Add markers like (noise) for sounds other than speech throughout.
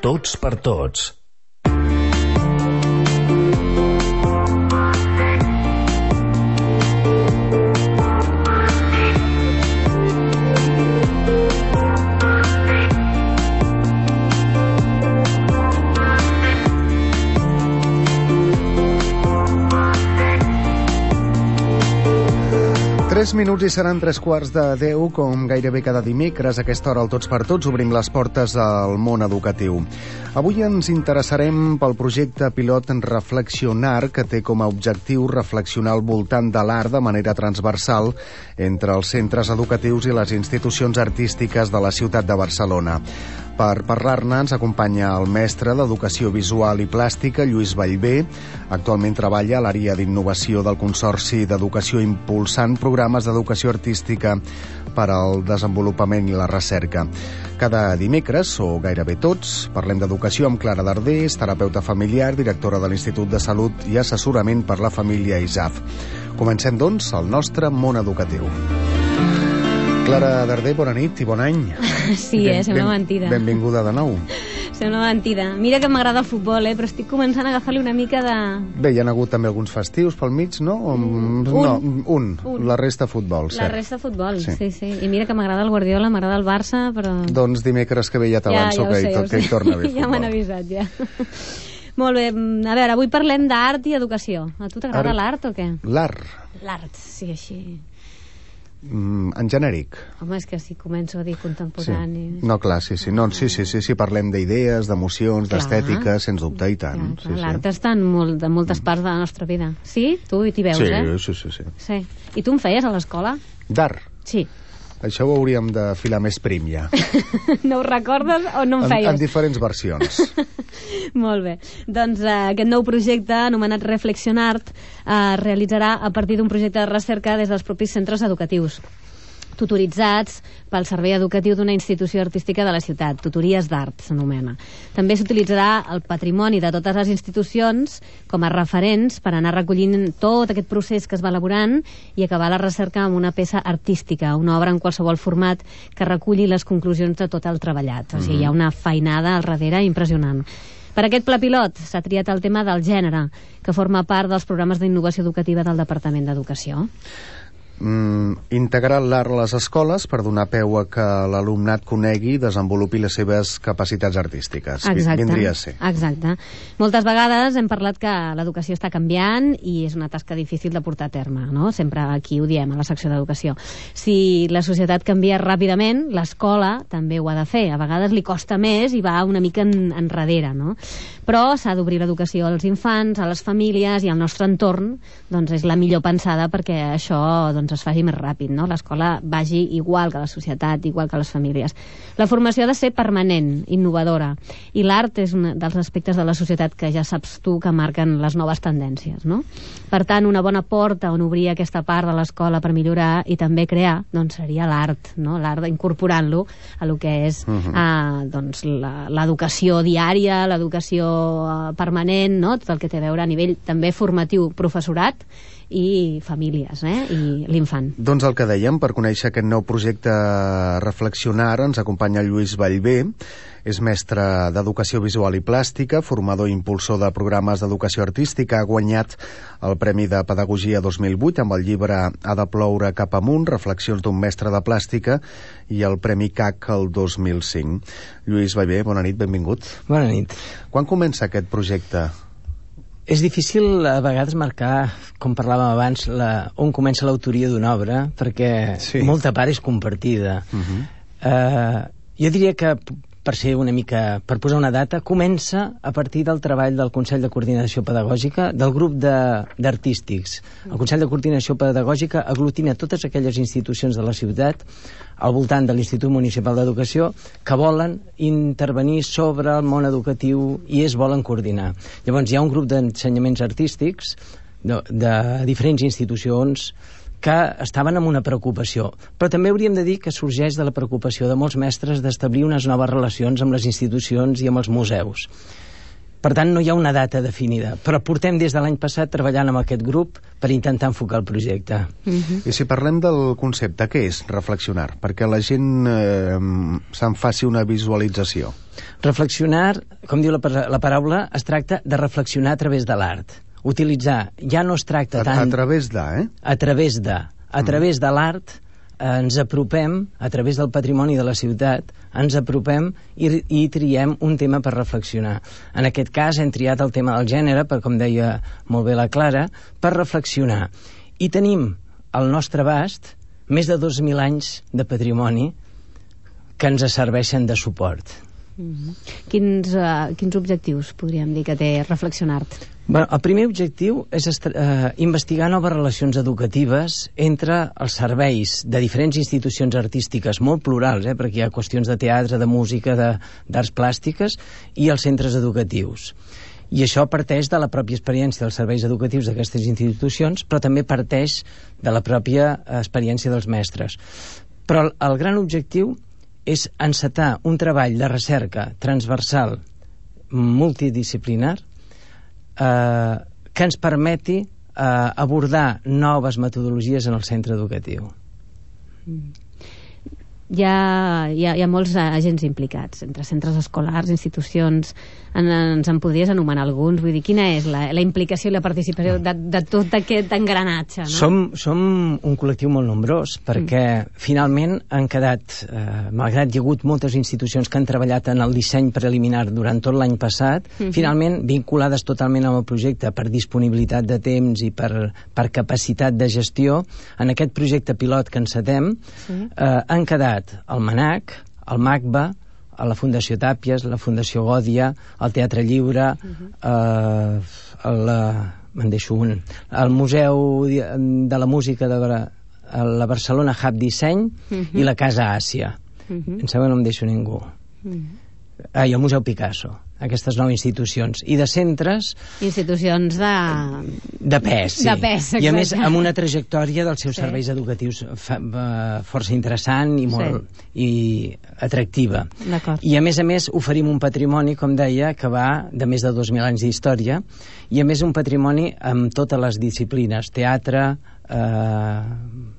Tots per tots. Tres minuts i seran tres quarts de deu, com gairebé cada dimecres, a aquesta hora al Tots per Tots obrim les portes al món educatiu. Avui ens interessarem pel projecte pilot Reflexionar, que té com a objectiu reflexionar al voltant de l'art de manera transversal entre els centres educatius i les institucions artístiques de la ciutat de Barcelona. Per parlar-ne ens acompanya el mestre d'Educació Visual i Plàstica, Lluís Vallvé. Actualment treballa a l'àrea d'innovació del Consorci d'Educació impulsant programes d'educació artística per al desenvolupament i la recerca. Cada dimecres, o gairebé tots, parlem d'educació amb Clara Dardés, terapeuta familiar, directora de l'Institut de Salut i assessorament per la família ISAF. Comencem, doncs, el nostre món educatiu. Clara Darder, bona nit i bon any. (laughs) Sí, eh? Sembla mentida. Benvinguda de nou. (laughs) Sembla mentida. Mira que m'agrada el futbol, eh? Però estic començant a agafar-li una mica de... Bé, hi ha hagut també alguns festius pel mig, no? Un. No, un. Un. La resta futbol, La cert. resta futbol, Sí. sí. sí, I mira que m'agrada el Guardiola, m'agrada el Barça, però... Doncs dimecres que ve ja t'avanço que, sé, hi, ja to- ho que hi torna a (laughs) haver ja m'han futbol. avisat, ja. (laughs) Molt bé, mm, a veure, avui parlem d'art i educació. A tu t'agrada Art. l'art o què? L'art, L'art, sí, així... mm, en genèric. Home, és que si començo a dir Sí. contemporani... No, clar, sí, sí. No, sí, sí, sí, sí, parlem d'idees, d'emocions, d'estètica, sens dubte, i tant. Clar, clar, sí, L'art sí. està en, molt, en moltes parts de la nostra vida. Sí? Tu hi t'hi veus, sí, eh? sí, sí, sí. Sí. I tu en feies a l'escola? D'art. Sí. Això ho hauríem de filar més prim, ja. (laughs) no ho recordes o no en En, feies? en diferents versions. (laughs) Molt bé. Doncs eh, aquest nou projecte, anomenat Reflexionart, eh, realitzarà a partir d'un projecte de recerca des dels propis centres educatius tutoritzats pel servei educatiu d'una institució artística de la ciutat, tutories d'art s'anomena. També s'utilitzarà el patrimoni de totes les institucions com a referents per anar recollint tot aquest procés que es va elaborant i acabar la recerca amb una peça artística, una obra en qualsevol format que reculli les conclusions de tot el treballat. O sigui, hi ha una feinada al darrere impressionant. Per aquest pla pilot s'ha triat el tema del gènere, que forma part dels programes d'innovació educativa del Departament d'Educació. Mm, integrar l'art a les escoles per donar peu a que l'alumnat conegui i desenvolupi les seves capacitats artístiques. Exacte. Vindria a ser. Exacte. Moltes vegades hem parlat que l'educació està canviant i és una tasca difícil de portar a terme, no? Sempre aquí ho diem, a la secció d'educació. Si la societat canvia ràpidament, l'escola també ho ha de fer. A vegades li costa més i va una mica en, enrere, no? Però s'ha d'obrir l'educació als infants, a les famílies i al nostre entorn, doncs és la millor pensada perquè això doncs, es faci més ràpid, no? L'escola vagi igual que la societat, igual que les famílies. La formació ha de ser permanent, innovadora, i l'art és un dels aspectes de la societat que ja saps tu que marquen les noves tendències, no? Per tant, una bona porta on obrir aquesta part de l'escola per millorar i també crear, doncs seria l'art, no? L'art incorporant-lo a lo que és Mhm. eh, doncs, la- l'educació diària, l'educació eh, permanent, no? Tot el que té a veure a nivell també formatiu, professorat i famílies, eh? I l'infant. Doncs el que dèiem, per conèixer aquest nou projecte Reflexionar, ens acompanya Lluís Vallvé, és mestre d'Educació Visual i Plàstica, formador i impulsor de programes d'educació artística, ha guanyat el Premi de Pedagogia 2008 amb el llibre Ha de ploure cap amunt, reflexions d'un mestre de plàstica, i el Premi CAC el 2005. Lluís Vallvé, bona nit, benvingut. Bona nit. Quan comença aquest projecte? És difícil a vegades marcar, com parlàvem abans, la, on comença l'autoria d'una obra, perquè Sí. molta part és compartida. Uh -huh. Uh, jo diria que, per ser una mica, per posar una data, comença a partir del treball del Consell de Coordinació Pedagògica, del grup d'artístics. El Consell de Coordinació Pedagògica aglutina totes aquelles institucions de la ciutat al voltant de l'Institut Municipal d'Educació que volen intervenir sobre el món educatiu i es volen coordinar. Llavors hi ha un grup d'ensenyaments artístics de, de diferents institucions que estaven amb una preocupació. Però també hauríem de dir que sorgeix de la preocupació de molts mestres d'establir unes noves relacions amb les institucions i amb els museus. Per tant, no hi ha una data definida, però portem des de l'any passat treballant amb aquest grup per intentar enfocar el projecte. Mm -hmm. I si parlem del concepte, què és reflexionar? Perquè la gent eh, se'n faci una visualització. Reflexionar, com diu la, la paraula, es tracta de reflexionar a través de l'art. Utilitzar, ja no es tracta a, tant... A través de, eh? A través de. A través mm. de l'art eh, ens apropem, a través del patrimoni de la ciutat, ens apropem i, i triem un tema per reflexionar. En aquest cas hem triat el tema del gènere, per com deia molt bé la Clara, per reflexionar. I tenim al nostre abast més de 2.000 anys de patrimoni que ens serveixen de suport. Mm -hmm. quins, uh, quins objectius podríem dir que té reflexionar-te? Bueno, el primer objectiu és eh, investigar noves relacions educatives entre els serveis de diferents institucions artístiques molt plurals, eh, perquè hi ha qüestions de teatre, de música, d'arts plàstiques, i els centres educatius. I això parteix de la pròpia experiència dels serveis educatius d'aquestes institucions, però també parteix de la pròpia experiència dels mestres. Però el, el gran objectiu és encetar un treball de recerca transversal multidisciplinar eh, que ens permeti eh, abordar noves metodologies en el centre educatiu. Mm hi ha, hi ha, hi ha molts agents implicats, entre centres escolars, institucions... En, ens en podries anomenar alguns? Vull dir, quina és la, la implicació i la participació de, de tot aquest engranatge? No? Som, som un col·lectiu molt nombrós, perquè mm. finalment han quedat, eh, malgrat hi ha hagut moltes institucions que han treballat en el disseny preliminar durant tot l'any passat, mm -hmm. finalment vinculades totalment amb el projecte per disponibilitat de temps i per, per capacitat de gestió, en aquest projecte pilot que encetem, sí. eh, han quedat estat el MANAC, el MACBA, a la Fundació Tàpies, la Fundació Gòdia, el Teatre Lliure, uh -huh. eh, el, me'n deixo un, el Museu de la Música de la Barcelona Hub Disseny uh -huh. i la Casa Àsia. Uh -huh. Em sembla que no em deixo ningú. Uh -huh. Ah, i el Museu Picasso aquestes nou institucions. I de centres... Institucions de... De pes, sí. De pes, exacte. I a més amb una trajectòria dels seus sí. serveis educatius fa, uh, força interessant i molt sí. i atractiva. I a més a més oferim un patrimoni, com deia, que va de més de 2.000 anys d'història i a més un patrimoni amb totes les disciplines, teatre, eh,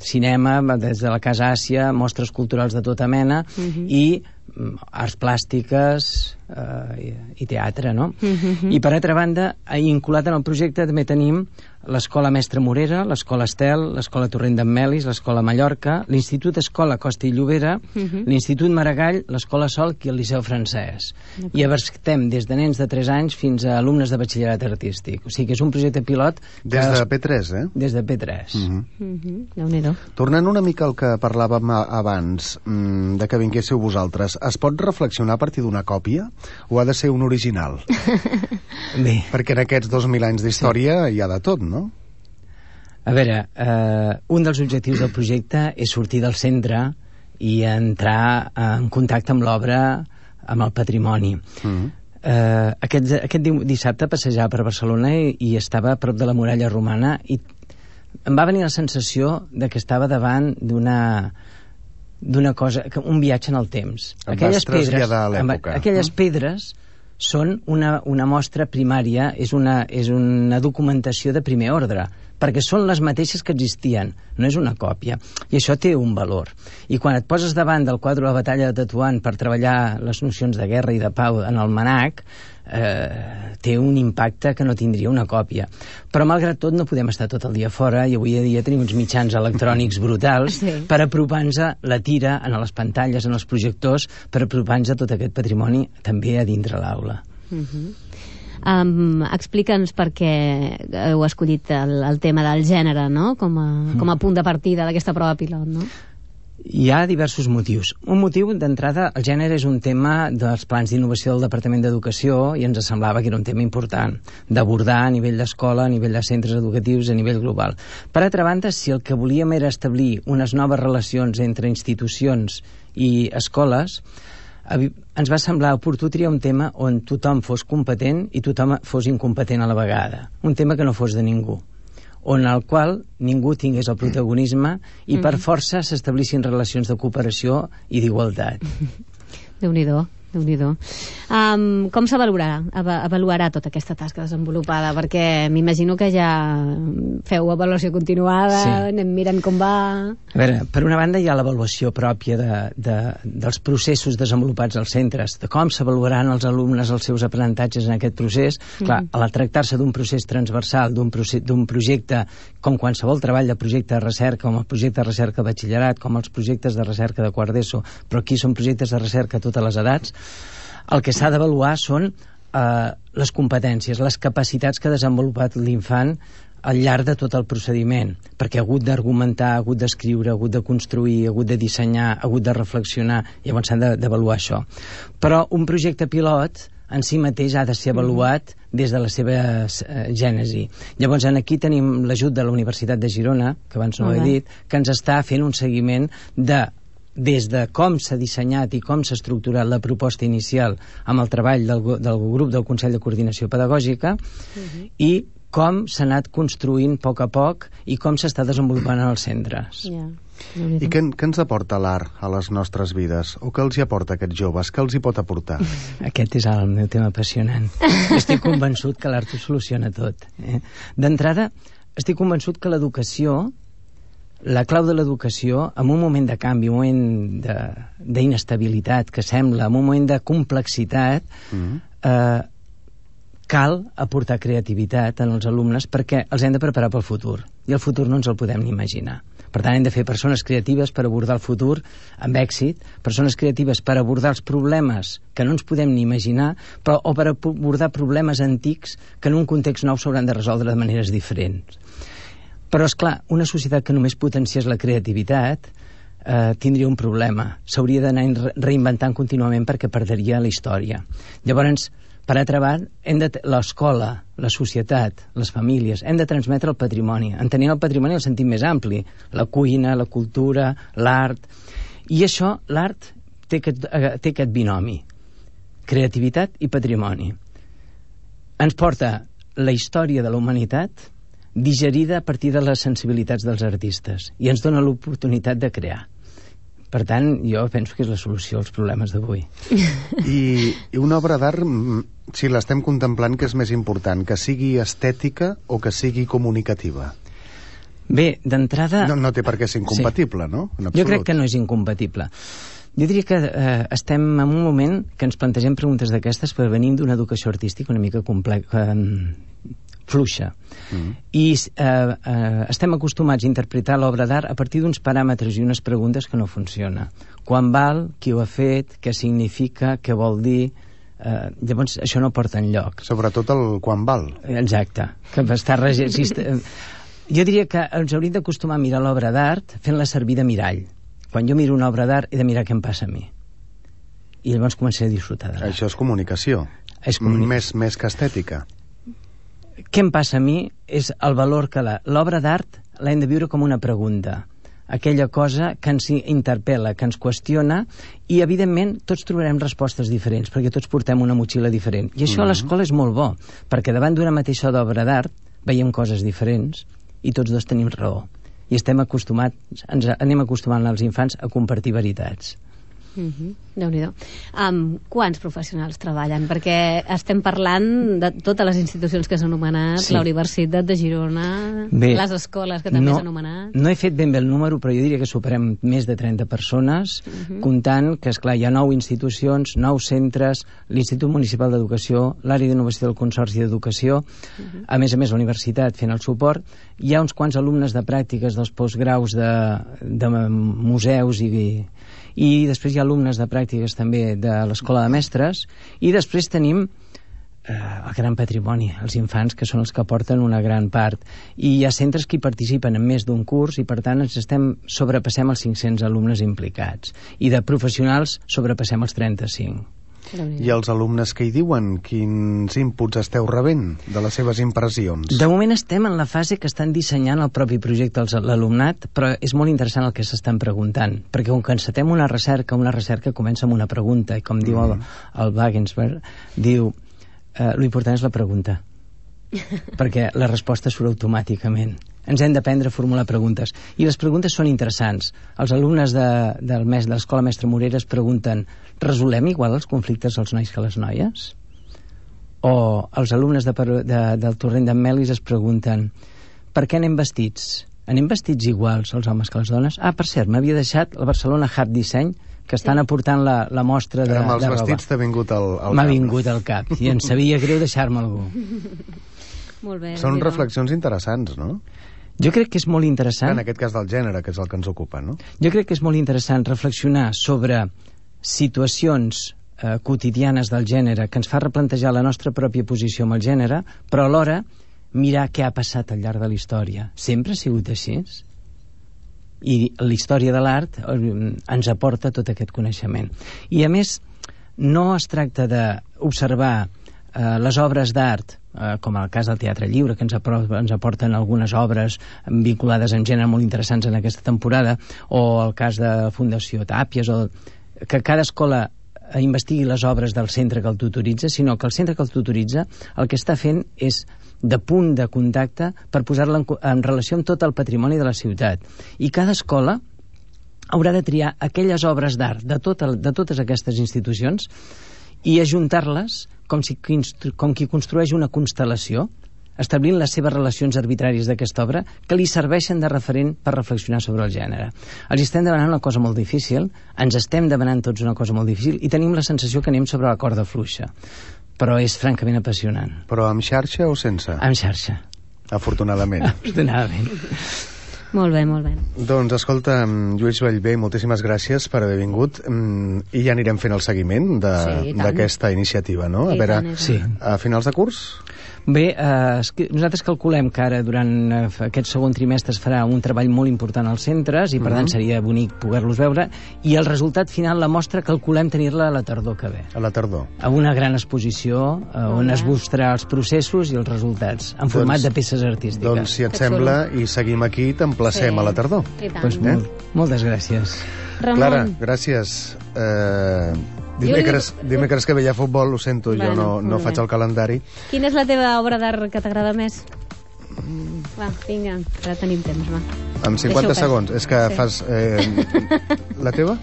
cinema, des de la Casa Àsia, mostres culturals de tota mena uh mhm. -huh. i mm, arts plàstiques eh, i, teatre, no? Uh mhm, -huh. Mhm. I per altra banda, vinculat en el projecte també tenim l'Escola Mestre Morera, l'Escola Estel, l'Escola Torrent d'en Melis, l'Escola Mallorca, l'Institut Escola Costa i Llobera, uh -huh. l'Institut Maragall, l'Escola Solc i el Liceu Francès. I abastem des de nens de 3 anys fins a alumnes de batxillerat artístic. O sigui que és un projecte pilot... Des de P3, eh? Des de P3. Uh -huh. Uh -huh. Tornant una mica al que parlàvem abans, mm, de que vinguéssiu vosaltres, es pot reflexionar a partir d'una còpia o ha de ser un original? (laughs) Bé. Perquè en aquests 2.000 anys d'història sí. hi ha de tot, no? A veure, eh, un dels objectius del projecte és sortir del centre i entrar en contacte amb l'obra, amb el patrimoni. Mm -hmm. eh, aquest, aquest dissabte passejava per Barcelona i, i estava a prop de la muralla romana i em va venir la sensació de que estava davant d'una d'una cosa, un viatge en el temps. Em aquelles pedres, amb, aquelles pedres són una, una mostra primària, és una, és una documentació de primer ordre, perquè són les mateixes que existien, no és una còpia. I això té un valor. I quan et poses davant del quadre de la batalla de Tetuan per treballar les nocions de guerra i de pau en el MANAC, eh, té un impacte que no tindria una còpia. Però, malgrat tot, no podem estar tot el dia fora i avui dia tenim uns mitjans electrònics (laughs) brutals sí. per apropar-nos la tira en les pantalles, en els projectors, per apropar-nos a tot aquest patrimoni també a dintre l'aula. Uh mhm. Um, Explica'ns per què heu escollit el, el tema del gènere no? com, a, com a punt de partida d'aquesta prova pilot, no? Hi ha diversos motius. Un motiu, d'entrada, el gènere és un tema dels plans d'innovació del Departament d'Educació i ens semblava que era un tema important d'abordar a nivell d'escola, a nivell de centres educatius, a nivell global. Per altra banda, si el que volíem era establir unes noves relacions entre institucions i escoles, ens va semblar oportú triar un tema on tothom fos competent i tothom fos incompetent a la vegada. Un tema que no fos de ningú on el qual ningú tingués el protagonisme i per mm-hmm. força s'establissin relacions de cooperació i d'igualtat. (laughs) déu nhi déu nhi um, Com s'avaluarà avaluarà tota aquesta tasca desenvolupada? Perquè m'imagino que ja feu avaluació continuada, sí. anem mirant com va... A veure, per una banda hi ha l'avaluació pròpia de, de, dels processos desenvolupats als centres, de com s'avaluaran els alumnes els seus aprenentatges en aquest procés. Mm. Clar, al tractar-se d'un procés transversal, d'un projecte com qualsevol treball de projecte de recerca, com el projecte de recerca de batxillerat, com els projectes de recerca de quart d'ESO, però aquí són projectes de recerca a totes les edats, el que s'ha d'avaluar són eh, les competències, les capacitats que ha desenvolupat l'infant al llarg de tot el procediment, perquè ha hagut d'argumentar, ha hagut d'escriure, ha hagut de construir, ha hagut de dissenyar, ha hagut de reflexionar, llavors s'han d'avaluar això. Però un projecte pilot en si mateix ha de ser avaluat des de la seva eh, gènesi. Llavors, en aquí tenim l'ajut de la Universitat de Girona, que abans no ho he dit, que ens està fent un seguiment de des de com s'ha dissenyat i com s'ha estructurat la proposta inicial amb el treball del, del grup del Consell de Coordinació Pedagògica uh -huh. i com s'ha anat construint a poc a poc i com s'està desenvolupant en els centres. Yeah. I què, què ens aporta l'art a les nostres vides? O què els hi aporta aquests joves? Què els hi pot aportar? (laughs) Aquest és el meu tema apassionant. estic convençut que l'art ho soluciona tot. Eh? D'entrada, estic convençut que l'educació la clau de l'educació, en un moment de canvi, un moment d'inestabilitat que sembla, en un moment de complexitat, mm -hmm. eh, cal aportar creativitat en els alumnes perquè els hem de preparar pel futur i el futur no ens el podem ni imaginar. Per tant, hem de fer persones creatives per abordar el futur amb èxit, persones creatives per abordar els problemes que no ens podem ni imaginar, però, o per abordar problemes antics que en un context nou s'hauran de resoldre de maneres diferents. Però, és clar, una societat que només potenciés la creativitat eh, tindria un problema. S'hauria d'anar reinventant contínuament perquè perdria la història. Llavors, per altra banda, hem de l'escola, la societat, les famílies, hem de transmetre el patrimoni. Entenent el patrimoni el sentit més ampli, la cuina, la cultura, l'art... I això, l'art, té, aquest, eh, té aquest binomi, creativitat i patrimoni. Ens porta la història de la humanitat, digerida a partir de les sensibilitats dels artistes i ens dona l'oportunitat de crear. Per tant, jo penso que és la solució als problemes d'avui. I, I una obra d'art, mm, si l'estem contemplant, que és més important, que sigui estètica o que sigui comunicativa? Bé, d'entrada... No, no té per què ser incompatible, sí. no? Jo crec que no és incompatible. Jo diria que eh, estem en un moment que ens plantegem preguntes d'aquestes per venim d'una educació artística una mica complexa, eh, fluixa. Mm. I eh, eh, estem acostumats a interpretar l'obra d'art a partir d'uns paràmetres i unes preguntes que no funciona. Quan val, qui ho ha fet, què significa, què vol dir... Eh, llavors, això no porta enlloc. Sobretot el quan val. Exacte. Que està resist... (laughs) jo diria que ens hauríem d'acostumar a mirar l'obra d'art fent-la servir de mirall. Quan jo miro una obra d'art he de mirar què em passa a mi. I llavors començaré a disfrutar de l'art. Això és comunicació. És comunicació. Més, més que estètica què em passa a mi és el valor que l'obra d'art l'hem de viure com una pregunta aquella cosa que ens interpel·la, que ens qüestiona i, evidentment, tots trobarem respostes diferents, perquè tots portem una motxilla diferent. I això mm -hmm. a l'escola és molt bo, perquè davant d'una mateixa obra d'art veiem coses diferents i tots dos tenim raó. I estem acostumats, ens anem acostumant els infants a compartir veritats. Mm -hmm. déu nhi um, Quants professionals treballen? Perquè estem parlant de totes les institucions que s'han anomenat, sí. la Universitat de Girona, bé, les escoles que també no, s'han anomenat... No he fet ben bé el número, però jo diria que superem més de 30 persones, mm -hmm. comptant que, és clar hi ha nou institucions, nou centres, l'Institut Municipal d'Educació, l'àrea d'innovació del Consorci d'Educació, mm -hmm. a més a més la universitat fent el suport, hi ha uns quants alumnes de pràctiques dels postgraus de, de museus i i després hi ha alumnes de pràctiques també de l'Escola de Mestres i després tenim eh, el gran patrimoni, els infants, que són els que porten una gran part. I hi ha centres que hi participen en més d'un curs i, per tant, ens estem, sobrepassem els 500 alumnes implicats. I de professionals sobrepassem els 35. I els alumnes que hi diuen? Quins inputs esteu rebent de les seves impressions? De moment estem en la fase que estan dissenyant el propi projecte l'alumnat, però és molt interessant el que s'estan preguntant, perquè com que encetem una recerca, una recerca comença amb una pregunta, i com mm. diu el, el Wagensberg, diu, eh, l'important és la pregunta, (laughs) perquè la resposta surt automàticament. Ens hem d'aprendre a formular preguntes. I les preguntes són interessants. Els alumnes de, del mes de l'Escola Mestre Morera es pregunten resolem igual els conflictes els nois que les noies? O els alumnes de, de, del Torrent d'en Melis es pregunten per què anem vestits? Anem vestits iguals els homes que les dones? Ah, per cert, m'havia deixat el Barcelona Hard Disseny que estan sí. aportant la, la mostra de, Amb els de vestits t'ha vingut al, al M'ha vingut al cap i em sabia greu deixar-me algú. Molt bé. Són reflexions interessants, no? Jo crec que és molt interessant... En aquest cas del gènere, que és el que ens ocupa, no? Jo crec que és molt interessant reflexionar sobre situacions eh, quotidianes del gènere que ens fa replantejar la nostra pròpia posició amb el gènere, però alhora mirar què ha passat al llarg de la història. Sempre ha sigut així? i la història de l'art eh, ens aporta tot aquest coneixement. I a més, no es tracta d'observar eh, les obres d'art, eh, com el cas del Teatre Lliure, que ens, ens aporten algunes obres vinculades en gènere molt interessants en aquesta temporada, o el cas de Fundació Tàpies, o que cada escola investigui les obres del centre que el tutoritza, sinó que el centre que el tutoritza el que està fent és de punt de contacte per posar-la en, en relació amb tot el patrimoni de la ciutat. I cada escola haurà de triar aquelles obres d'art de, tot el, de totes aquestes institucions i ajuntar-les com, si, com qui construeix una constel·lació, establint les seves relacions arbitràries d'aquesta obra que li serveixen de referent per reflexionar sobre el gènere. Els estem demanant una cosa molt difícil, ens estem demanant tots una cosa molt difícil i tenim la sensació que anem sobre la corda fluixa però és francament apassionant. Però amb xarxa o sense? Amb xarxa. Afortunadament. (laughs) Afortunadament. Molt bé, molt bé. Doncs escolta, Lluís Vallvé, moltíssimes gràcies per haver vingut mm, i ja anirem fent el seguiment d'aquesta sí, iniciativa, no? I a veure, tant, sí. a finals de curs? Bé, eh, nosaltres calculem que ara durant eh, aquest segon trimestre es farà un treball molt important als centres i per uh -huh. tant mhm. seria bonic poder-los veure i el resultat final, la mostra, calculem tenir-la a la tardor que ve. A la tardor. A una gran exposició eh, on es mostrarà els processos i els resultats en doncs, format de peces artístiques. Doncs si et que sembla, xulo. i seguim aquí, t'emplacem sí. a la tardor. I tant. Eh? molt, moltes gràcies. Ramon. Clara, gràcies. Eh, Dimecres, dimecres que ve hi ha futbol, ho sento, bueno, jo no, no faig el calendari. Quina és la teva obra d'art que t'agrada més? Va, vinga, ara tenim temps, va. Amb 50 segons. És que sí. fas... Eh, la teva?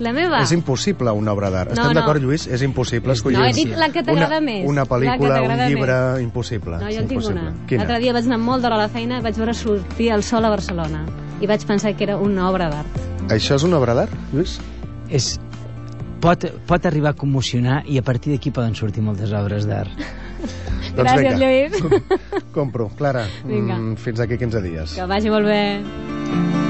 La meva? És impossible una obra d'art. No, Estem no. d'acord, Lluís? És impossible escollir... No, he dit la que t'agrada més. Una pel·lícula, un llibre, més. impossible. No, jo en tinc una. L'altre dia vaig anar molt d'hora a la feina i vaig veure sortir el sol a Barcelona. I vaig pensar que era una obra d'art. Això és una obra d'art, Lluís? És, pot, pot arribar a commocionar i a partir d'aquí poden sortir moltes obres d'art. doncs Gràcies, vinga. Lluís. Compro. Clara, mm, fins aquí 15 dies. Que vagi molt bé.